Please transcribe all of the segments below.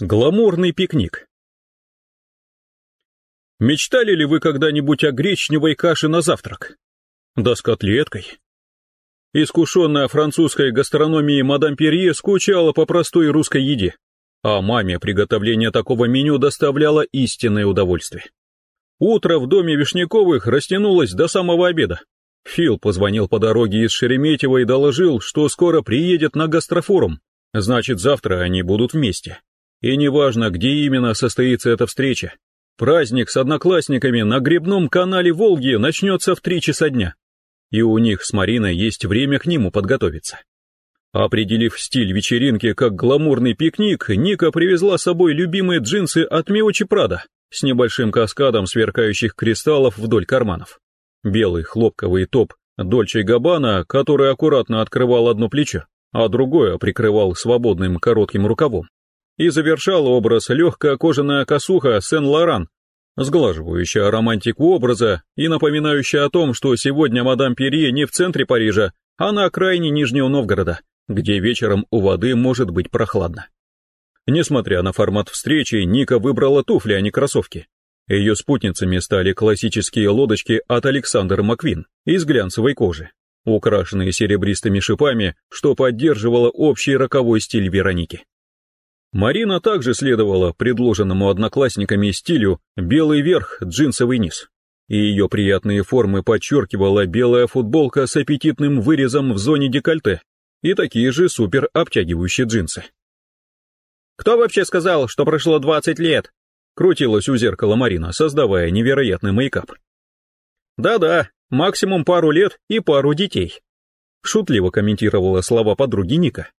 Гламурный пикник. Мечтали ли вы когда-нибудь о гречневой каше на завтрак? Да с котлеткой. Искушенная французской гастрономией мадам Перье скучала по простой русской еде, а маме приготовление такого меню доставляло истинное удовольствие. Утро в доме Вишняковых растянулось до самого обеда. Фил позвонил по дороге из Шереметьево и доложил, что скоро приедет на гастрофорум, значит завтра они будут вместе. И неважно, где именно состоится эта встреча. Праздник с одноклассниками на грибном канале Волги начнется в три часа дня. И у них с Мариной есть время к нему подготовиться. Определив стиль вечеринки как гламурный пикник, Ника привезла с собой любимые джинсы от Миочи Прада с небольшим каскадом сверкающих кристаллов вдоль карманов. Белый хлопковый топ Дольче Габбана, который аккуратно открывал одно плечо, а другое прикрывал свободным коротким рукавом и завершал образ легкая кожаная косуха Сен-Лоран, сглаживающая романтику образа и напоминающая о том, что сегодня мадам Перье не в центре Парижа, а на окраине Нижнего Новгорода, где вечером у воды может быть прохладно. Несмотря на формат встречи, Ника выбрала туфли, а не кроссовки. Ее спутницами стали классические лодочки от Александра Маквин из глянцевой кожи, украшенные серебристыми шипами, что поддерживало общий роковой стиль Вероники. Марина также следовала предложенному одноклассниками стилю белый верх, джинсовый низ. И ее приятные формы подчеркивала белая футболка с аппетитным вырезом в зоне декольте и такие же супер обтягивающие джинсы. «Кто вообще сказал, что прошло 20 лет?» Крутилась у зеркала Марина, создавая невероятный мейкап. «Да-да, максимум пару лет и пару детей», шутливо комментировала слова подруги Ника.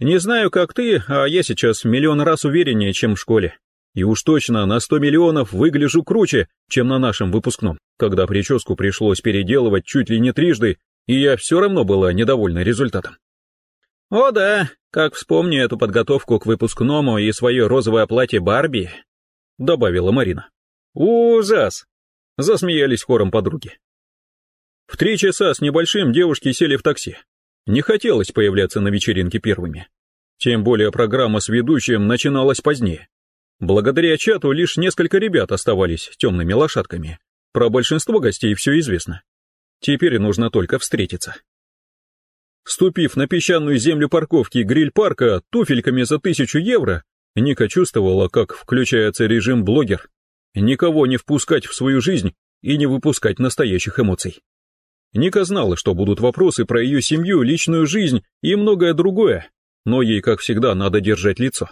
Не знаю, как ты, а я сейчас в миллион раз увереннее, чем в школе. И уж точно на сто миллионов выгляжу круче, чем на нашем выпускном, когда прическу пришлось переделывать чуть ли не трижды, и я все равно была недовольна результатом. О да, как вспомню эту подготовку к выпускному и свое розовое платье Барби, добавила Марина. Ужас! Засмеялись хором подруги. В три часа с небольшим девушки сели в такси. Не хотелось появляться на вечеринке первыми. Тем более программа с ведущим начиналась позднее. Благодаря чату лишь несколько ребят оставались темными лошадками. Про большинство гостей все известно. Теперь нужно только встретиться. Ступив на песчаную землю парковки гриль-парка туфельками за тысячу евро, Ника чувствовала, как включается режим блогер. Никого не впускать в свою жизнь и не выпускать настоящих эмоций. Ника знала, что будут вопросы про ее семью, личную жизнь и многое другое, но ей, как всегда, надо держать лицо.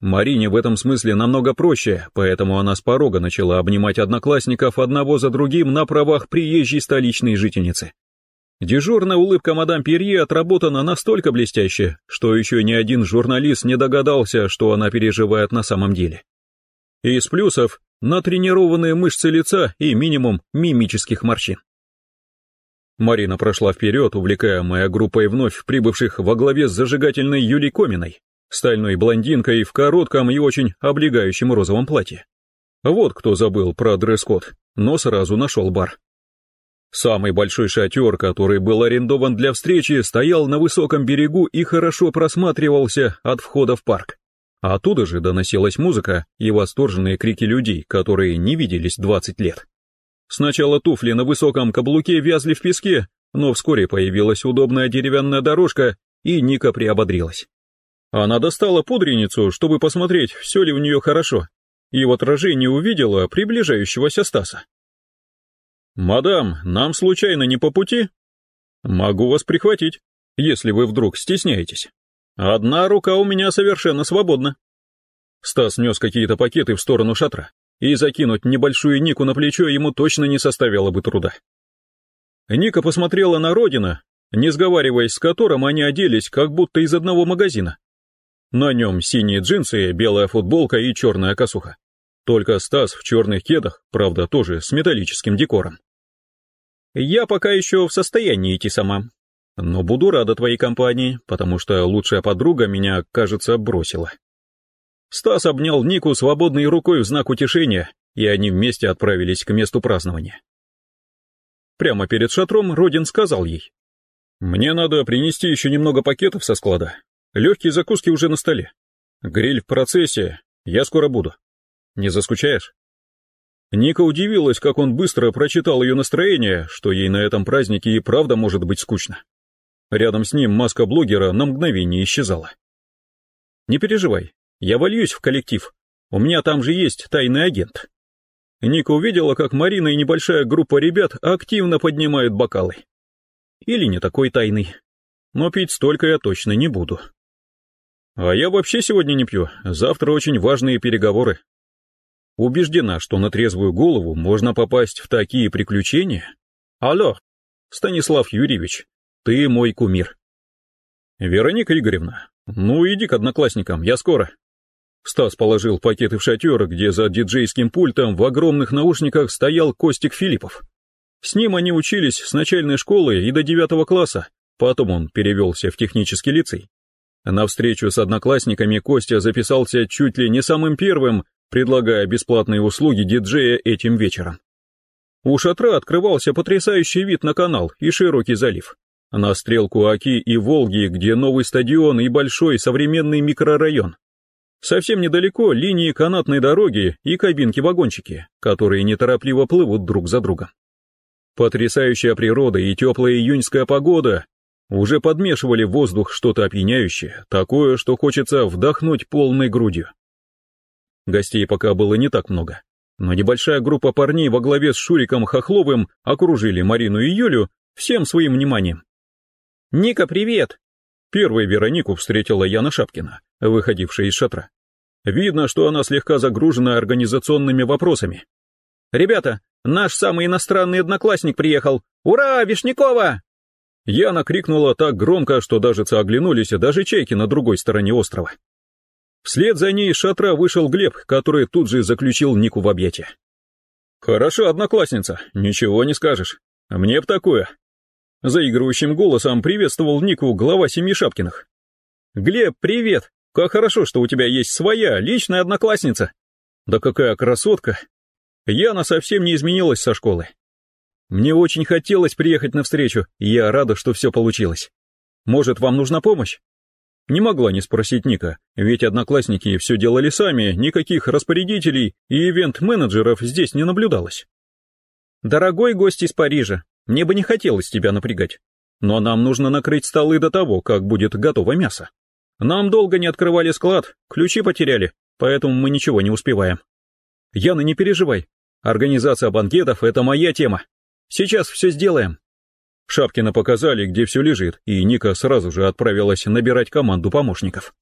Марине в этом смысле намного проще, поэтому она с порога начала обнимать одноклассников одного за другим на правах приезжей столичной жительницы. Дежурная улыбка мадам Перье отработана настолько блестяще, что еще ни один журналист не догадался, что она переживает на самом деле. Из плюсов – натренированные мышцы лица и минимум мимических морщин. Марина прошла вперед, увлекаемая группой вновь прибывших во главе с зажигательной Юлей Коминой, стальной блондинкой в коротком и очень облегающем розовом платье. Вот кто забыл про дресс-код, но сразу нашел бар. Самый большой шатер, который был арендован для встречи, стоял на высоком берегу и хорошо просматривался от входа в парк. Оттуда же доносилась музыка и восторженные крики людей, которые не виделись 20 лет. Сначала туфли на высоком каблуке вязли в песке, но вскоре появилась удобная деревянная дорожка, и Ника приободрилась. Она достала пудреницу, чтобы посмотреть, все ли у нее хорошо, и в отражении увидела приближающегося Стаса. «Мадам, нам случайно не по пути?» «Могу вас прихватить, если вы вдруг стесняетесь. Одна рука у меня совершенно свободна». Стас нес какие-то пакеты в сторону шатра и закинуть небольшую Нику на плечо ему точно не составило бы труда. Ника посмотрела на Родина, не сговариваясь с которым они оделись как будто из одного магазина. На нем синие джинсы, белая футболка и черная косуха. Только Стас в черных кедах, правда, тоже с металлическим декором. «Я пока еще в состоянии идти сама, но буду рада твоей компании, потому что лучшая подруга меня, кажется, бросила». Стас обнял Нику свободной рукой в знак утешения, и они вместе отправились к месту празднования. Прямо перед шатром Родин сказал ей. «Мне надо принести еще немного пакетов со склада. Легкие закуски уже на столе. Гриль в процессе, я скоро буду. Не заскучаешь? Ника удивилась, как он быстро прочитал ее настроение, что ей на этом празднике и правда может быть скучно. Рядом с ним маска блогера на мгновение исчезала. «Не переживай, я вольюсь в коллектив. У меня там же есть тайный агент». Ника увидела, как Марина и небольшая группа ребят активно поднимают бокалы. Или не такой тайный. Но пить столько я точно не буду. А я вообще сегодня не пью, завтра очень важные переговоры. Убеждена, что на трезвую голову можно попасть в такие приключения. Алло, Станислав Юрьевич, ты мой кумир. Вероника Игоревна, ну иди к одноклассникам, я скоро. Стас положил пакеты в шатер, где за диджейским пультом в огромных наушниках стоял Костик Филиппов. С ним они учились с начальной школы и до девятого класса, потом он перевелся в технический лицей. На встречу с одноклассниками Костя записался чуть ли не самым первым, предлагая бесплатные услуги диджея этим вечером. У шатра открывался потрясающий вид на канал и широкий залив. На стрелку Оки и Волги, где новый стадион и большой современный микрорайон. Совсем недалеко линии канатной дороги и кабинки-вагончики, которые неторопливо плывут друг за другом. Потрясающая природа и теплая июньская погода уже подмешивали в воздух что-то опьяняющее, такое, что хочется вдохнуть полной грудью. Гостей пока было не так много, но небольшая группа парней во главе с Шуриком Хохловым окружили Марину и Юлю всем своим вниманием. «Ника, привет!» Первой Веронику встретила Яна Шапкина, выходившая из шатра. Видно, что она слегка загружена организационными вопросами. «Ребята, наш самый иностранный одноклассник приехал! Ура, Вишнякова!» Яна крикнула так громко, что даже оглянулись даже чайки на другой стороне острова. Вслед за ней из шатра вышел Глеб, который тут же заключил Нику в объятия. «Хорошо, одноклассница, ничего не скажешь. Мне б такое». Заигрывающим голосом приветствовал Нику глава семьи Шапкиных. «Глеб, привет! Как хорошо, что у тебя есть своя, личная одноклассница!» «Да какая красотка!» Яна совсем не изменилась со школы. Мне очень хотелось приехать навстречу, и я рада, что все получилось. Может, вам нужна помощь? Не могла не спросить Ника, ведь одноклассники все делали сами, никаких распорядителей и ивент-менеджеров здесь не наблюдалось. Дорогой гость из Парижа, мне бы не хотелось тебя напрягать, но нам нужно накрыть столы до того, как будет готово мясо. Нам долго не открывали склад, ключи потеряли, поэтому мы ничего не успеваем. Яна, не переживай, организация банкетов — это моя тема. Сейчас все сделаем». Шапкина показали, где все лежит, и Ника сразу же отправилась набирать команду помощников.